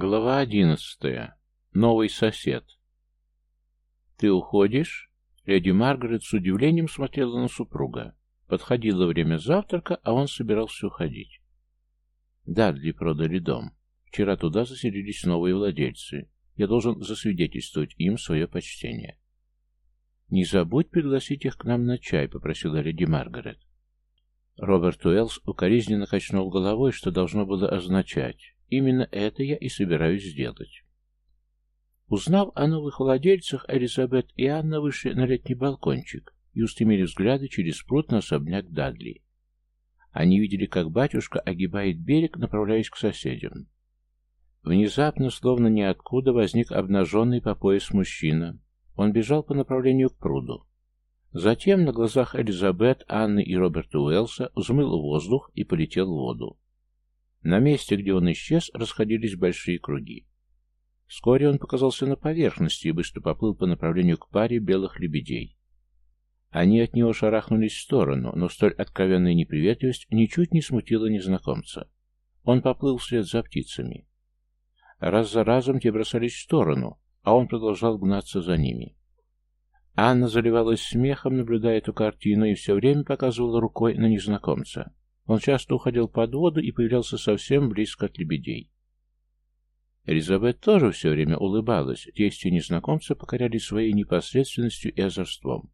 Глава одиннадцатая. Новый сосед. «Ты уходишь?» Леди Маргарет с удивлением смотрела на супруга. Подходило время завтрака, а он собирался уходить. Дадли продали дом. Вчера туда заселились новые владельцы. Я должен засвидетельствовать им свое почтение. «Не забудь пригласить их к нам на чай», — попросила леди Маргарет. Роберт Уэллс укоризненно качнул головой, что должно было означать Именно это я и собираюсь сделать. Узнав о новых владельцах, Элизабет и Анна вышли на летний балкончик и устремили взгляды через пруд на особняк Дадли. Они видели, как батюшка огибает берег, направляясь к соседям. Внезапно, словно ниоткуда, возник обнаженный по пояс мужчина. Он бежал по направлению к пруду. Затем на глазах Элизабет, Анны и Роберта Уэллса взмыл воздух и полетел в воду. На месте, где он исчез, расходились большие круги. Вскоре он показался на поверхности и быстро поплыл по направлению к паре белых лебедей. Они от него шарахнулись в сторону, но столь откровенная неприветливость ничуть не смутила незнакомца. Он поплыл вслед за птицами. Раз за разом те бросались в сторону, а он продолжал гнаться за ними. Анна заливалась смехом, наблюдая эту картину, и все время показывала рукой на незнакомца. Он часто уходил под воду и появлялся совсем близко от лебедей. Элизабет тоже все время улыбалась, действия незнакомца покоряли своей непосредственностью и озорством.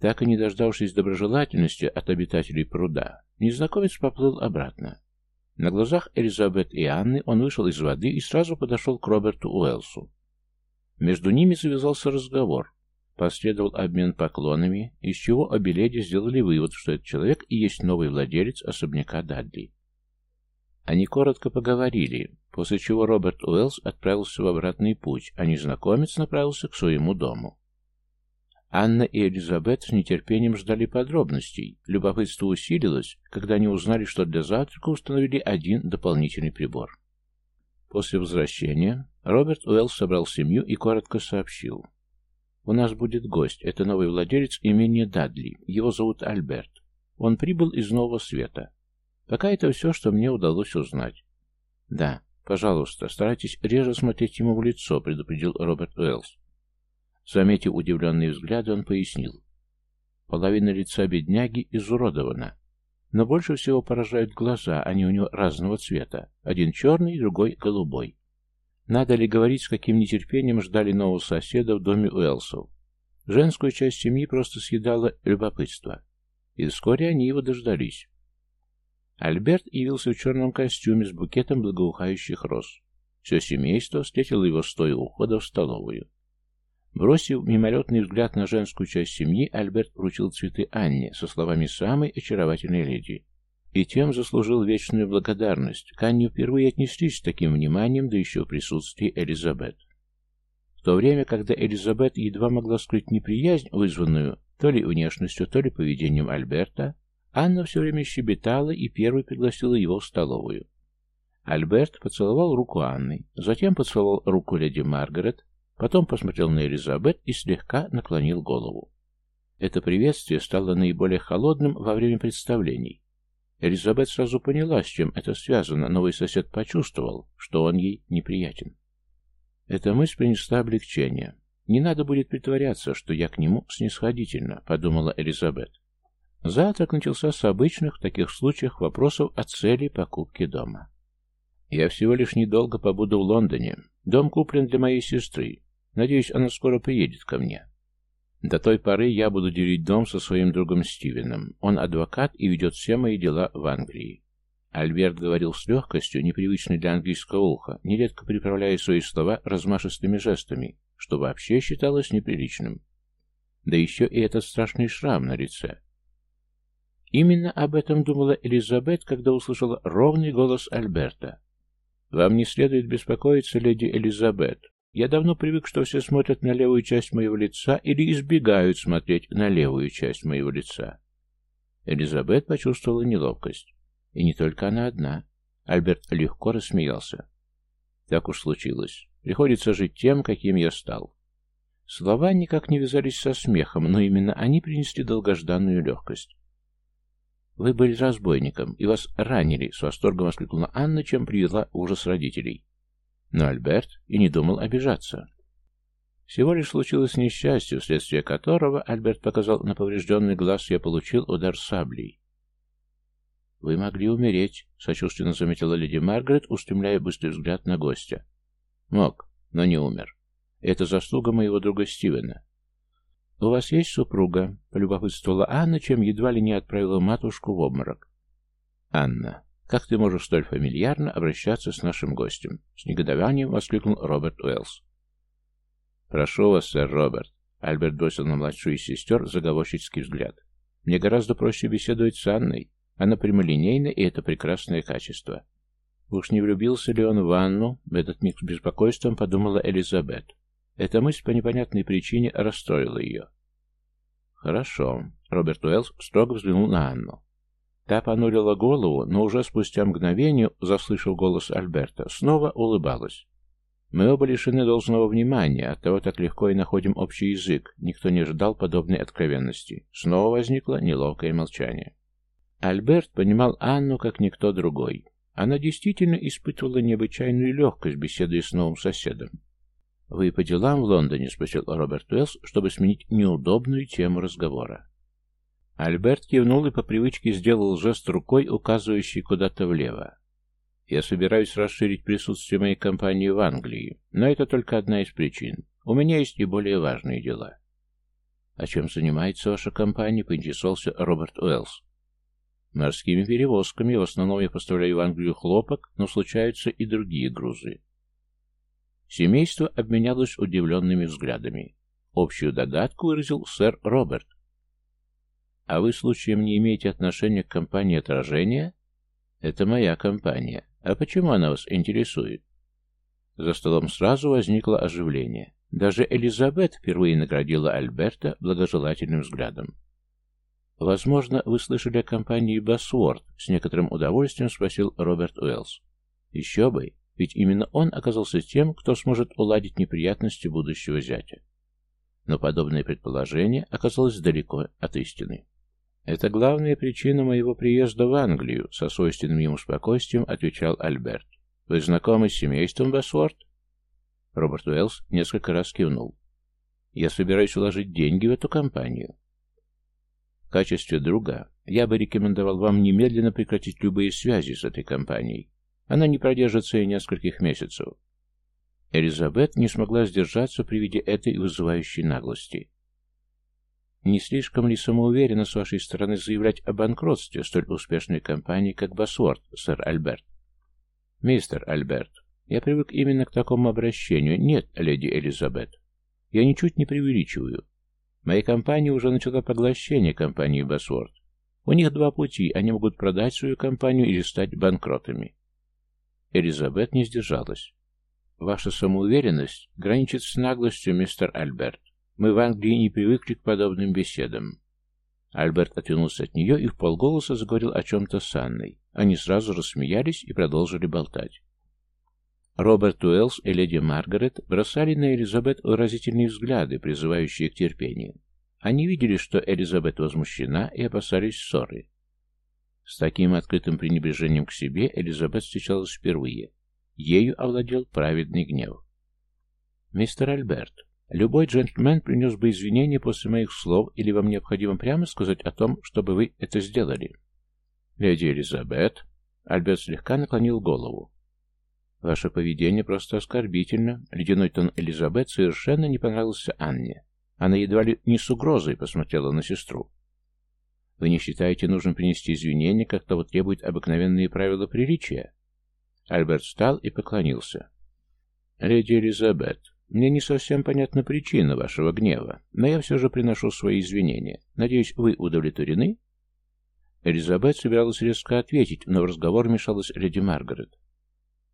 Так и не дождавшись доброжелательности от обитателей пруда, незнакомец поплыл обратно. На глазах Элизабет и Анны он вышел из воды и сразу подошел к Роберту Уэлсу. Между ними завязался разговор, Последовал обмен поклонами, из чего обе леди сделали вывод, что этот человек и есть новый владелец особняка Дадли. Они коротко поговорили, после чего Роберт Уэллс отправился в обратный путь, а незнакомец направился к своему дому. Анна и Элизабет с нетерпением ждали подробностей. Любопытство усилилось, когда они узнали, что для завтрака установили один дополнительный прибор. После возвращения Роберт Уэллс собрал семью и коротко сообщил. У нас будет гость. Это новый владелец имения Дадли. Его зовут Альберт. Он прибыл из Нового Света. Пока это все, что мне удалось узнать. Да, пожалуйста, старайтесь реже смотреть ему в лицо, предупредил Роберт Уэллс. Заметив удивленные взгляды, он пояснил. Половина лица бедняги изуродована. Но больше всего поражают глаза, они у него разного цвета. Один черный, другой голубой. Надо ли говорить, с каким нетерпением ждали нового соседа в доме Уэлсов? Женскую часть семьи просто съедала любопытство. И вскоре они его дождались. Альберт явился в черном костюме с букетом благоухающих роз. Все семейство встретило его стоя у ухода в столовую. Бросив мимолетный взгляд на женскую часть семьи, Альберт вручил цветы Анне со словами самой очаровательной леди. И тем заслужил вечную благодарность. К Анне впервые отнеслись с таким вниманием, да еще в присутствии Элизабет. В то время, когда Элизабет едва могла скрыть неприязнь, вызванную то ли внешностью, то ли поведением Альберта, Анна все время щебетала и первой пригласила его в столовую. Альберт поцеловал руку Анны, затем поцеловал руку леди Маргарет, потом посмотрел на Элизабет и слегка наклонил голову. Это приветствие стало наиболее холодным во время представлений, Элизабет сразу поняла, с чем это связано. Новый сосед почувствовал, что он ей неприятен. Эта мысль принесла облегчение. «Не надо будет притворяться, что я к нему снисходительно», — подумала Элизабет. Завтрак начался с обычных в таких случаях вопросов о цели покупки дома. «Я всего лишь недолго побуду в Лондоне. Дом куплен для моей сестры. Надеюсь, она скоро приедет ко мне. До той поры я буду делить дом со своим другом Стивеном. Он адвокат и ведет все мои дела в Англии. Альберт говорил с легкостью, непривычной для английского уха, нередко приправляя свои слова размашистыми жестами, что вообще считалось неприличным. Да еще и этот страшный шрам на лице. Именно об этом думала Элизабет, когда услышала ровный голос Альберта. «Вам не следует беспокоиться, леди Элизабет. Я давно привык, что все смотрят на левую часть моего лица или избегают смотреть на левую часть моего лица. Элизабет почувствовала неловкость. И не только она одна. Альберт легко рассмеялся. Так уж случилось. Приходится жить тем, каким я стал. Слова никак не вязались со смехом, но именно они принесли долгожданную легкость. «Вы были разбойником, и вас ранили», — с восторгом воскликнула Анна, чем привела ужас родителей. Но Альберт и не думал обижаться. Всего лишь случилось несчастье, вследствие которого, Альберт показал на поврежденный глаз, я получил удар саблей. «Вы могли умереть», — сочувственно заметила леди Маргарет, устремляя быстрый взгляд на гостя. «Мог, но не умер. Это заслуга моего друга Стивена. «У вас есть супруга?» — полюбопытствовала Анна, чем едва ли не отправила матушку в обморок. «Анна, как ты можешь столь фамильярно обращаться с нашим гостем?» — с негодованием воскликнул Роберт Уэллс. «Прошу вас, сэр Роберт», — Альберт бросил на младшую из сестер заговорщицкий взгляд. «Мне гораздо проще беседовать с Анной. Она прямолинейна, и это прекрасное качество». Уж не влюбился ли он в Анну, в этот миг с беспокойством подумала Элизабет. Эта мысль по непонятной причине расстроила ее. «Хорошо», — Роберт Уэллс строго взглянул на Анну. Та понурила голову, но уже спустя мгновение, заслышав голос Альберта, снова улыбалась. «Мы оба лишены должного внимания, оттого так легко и находим общий язык. Никто не ожидал подобной откровенности. Снова возникло неловкое молчание. Альберт понимал Анну как никто другой. Она действительно испытывала необычайную легкость, беседуя с новым соседом. «Вы по делам в Лондоне?» — спросил Роберт Уэллс, чтобы сменить неудобную тему разговора. Альберт кивнул и по привычке сделал жест рукой, указывающий куда-то влево. «Я собираюсь расширить присутствие моей компании в Англии, но это только одна из причин. У меня есть и более важные дела». «А чем занимается ваша компания?» — поинтересовался Роберт Уэллс. «Морскими перевозками. В основном я поставляю в Англию хлопок, но случаются и другие грузы. Семейство обменялось удивленными взглядами. Общую догадку выразил сэр Роберт. «А вы, случаем, не имеете отношения к компании отражения?» «Это моя компания. А почему она вас интересует?» За столом сразу возникло оживление. Даже Элизабет впервые наградила Альберта благожелательным взглядом. «Возможно, вы слышали о компании Басворд?» — с некоторым удовольствием спросил Роберт Уэллс. «Еще бы! Ведь именно он оказался тем, кто сможет уладить неприятности будущего зятя. Но подобное предположение оказалось далеко от истины. «Это главная причина моего приезда в Англию», — со свойственным ему спокойствием отвечал Альберт. «Вы знакомы с семейством Басворд?» Роберт Уэллс несколько раз кивнул. «Я собираюсь вложить деньги в эту компанию. В качестве друга я бы рекомендовал вам немедленно прекратить любые связи с этой компанией. Она не продержится и нескольких месяцев. Элизабет не смогла сдержаться при виде этой вызывающей наглости. Не слишком ли самоуверенно с вашей стороны заявлять о банкротстве столь успешной компании, как Басворд, сэр Альберт? Мистер Альберт, я привык именно к такому обращению. Нет, леди Элизабет. Я ничуть не преувеличиваю. Моя компания уже начала поглощение компании Басворд. У них два пути. Они могут продать свою компанию или стать банкротами. Элизабет не сдержалась. «Ваша самоуверенность граничит с наглостью, мистер Альберт. Мы в Англии не привыкли к подобным беседам». Альберт отвернулся от нее и в полголоса заговорил о чем-то с Анной. Они сразу рассмеялись и продолжили болтать. Роберт Уэллс и леди Маргарет бросали на Элизабет выразительные взгляды, призывающие к терпению. Они видели, что Элизабет возмущена и опасались ссоры. С таким открытым пренебрежением к себе Элизабет встречалась впервые. Ею овладел праведный гнев. «Мистер Альберт, любой джентльмен принес бы извинения после моих слов, или вам необходимо прямо сказать о том, чтобы вы это сделали?» «Леди Элизабет...» Альберт слегка наклонил голову. «Ваше поведение просто оскорбительно». Ледяной тон Элизабет совершенно не понравился Анне. Она едва ли не с угрозой посмотрела на сестру. Вы не считаете нужным принести извинения, как того требуют обыкновенные правила приличия?» Альберт встал и поклонился. «Леди Элизабет, мне не совсем понятна причина вашего гнева, но я все же приношу свои извинения. Надеюсь, вы удовлетворены?» Элизабет собиралась резко ответить, но в разговор вмешалась леди Маргарет.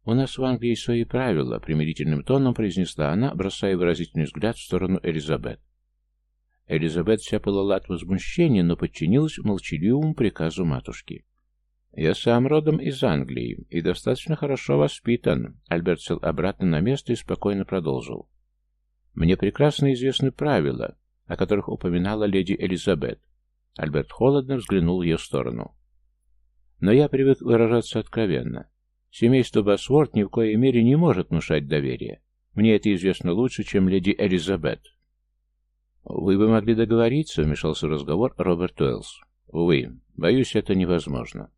«У нас в Англии свои правила», — примирительным тоном произнесла она, бросая выразительный взгляд в сторону Элизабет. Элизабет вся пылала от возмущения, но подчинилась молчаливому приказу матушки. «Я сам родом из Англии и достаточно хорошо воспитан», Альберт сел обратно на место и спокойно продолжил. «Мне прекрасно известны правила, о которых упоминала леди Элизабет». Альберт холодно взглянул в ее сторону. «Но я привык выражаться откровенно. Семейство Басворд ни в коей мере не может внушать доверие. Мне это известно лучше, чем леди Элизабет. «Вы бы могли договориться», — вмешался в разговор Роберт Уэллс. «Увы, боюсь, это невозможно».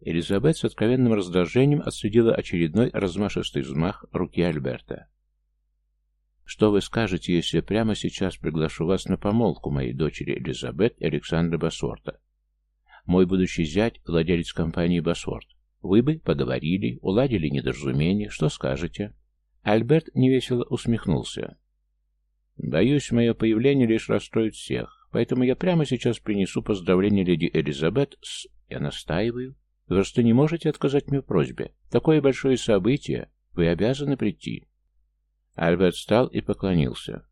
Элизабет с откровенным раздражением отследила очередной размашистый взмах руки Альберта. «Что вы скажете, если прямо сейчас приглашу вас на помолвку моей дочери Элизабет и Александра Басворта? Мой будущий зять — владелец компании Басворт. Вы бы поговорили, уладили недоразумение. Что скажете?» Альберт невесело усмехнулся. Боюсь, мое появление лишь расстроит всех, поэтому я прямо сейчас принесу поздравление леди Элизабет с... Я настаиваю. Вы просто не можете отказать мне в просьбе. Такое большое событие. Вы обязаны прийти. Альберт встал и поклонился.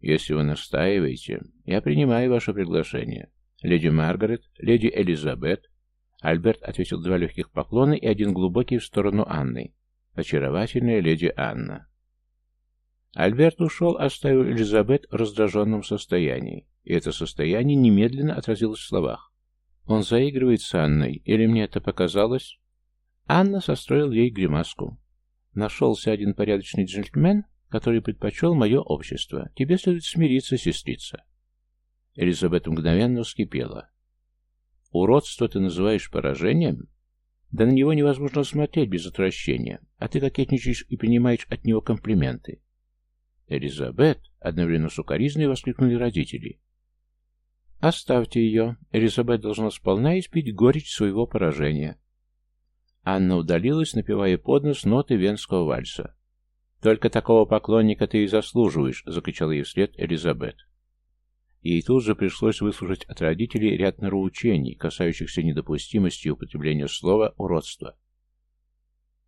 Если вы настаиваете, я принимаю ваше приглашение. Леди Маргарет, леди Элизабет. Альберт ответил два легких поклона и один глубокий в сторону Анны. Очаровательная леди Анна. Альберт ушел, оставив Элизабет в раздраженном состоянии, и это состояние немедленно отразилось в словах. «Он заигрывает с Анной, или мне это показалось?» Анна состроил ей гримаску. «Нашелся один порядочный джентльмен, который предпочел мое общество. Тебе следует смириться, сестрица». Элизабет мгновенно вскипела. «Уродство ты называешь поражением?» Да на него невозможно смотреть без отвращения, а ты кокетничаешь и принимаешь от него комплименты. «Элизабет!» — одновременно с укоризной воскликнули родители. «Оставьте ее. Элизабет должна сполна испить горечь своего поражения». Анна удалилась, напевая под нос ноты венского вальса. «Только такого поклонника ты и заслуживаешь!» — закричала ей вслед Элизабет. Ей тут же пришлось выслушать от родителей ряд нравоучений, касающихся недопустимости употребления слова «уродство».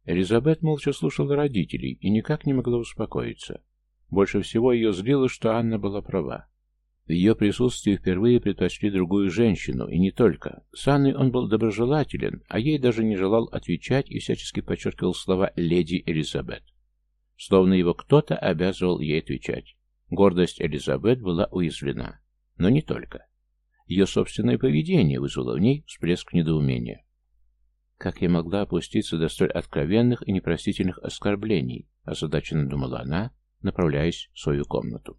Элизабет молча слушала родителей и никак не могла успокоиться. Больше всего ее злило, что Анна была права. В ее присутствии впервые предпочли другую женщину, и не только. С Анной он был доброжелателен, а ей даже не желал отвечать и всячески подчеркивал слова «леди Элизабет». Словно его кто-то обязывал ей отвечать. Гордость Элизабет была уязвлена. Но не только. Ее собственное поведение вызвало в ней всплеск недоумения. Как я могла опуститься до столь откровенных и непростительных оскорблений, озадаченно думала она, направляясь в свою комнату.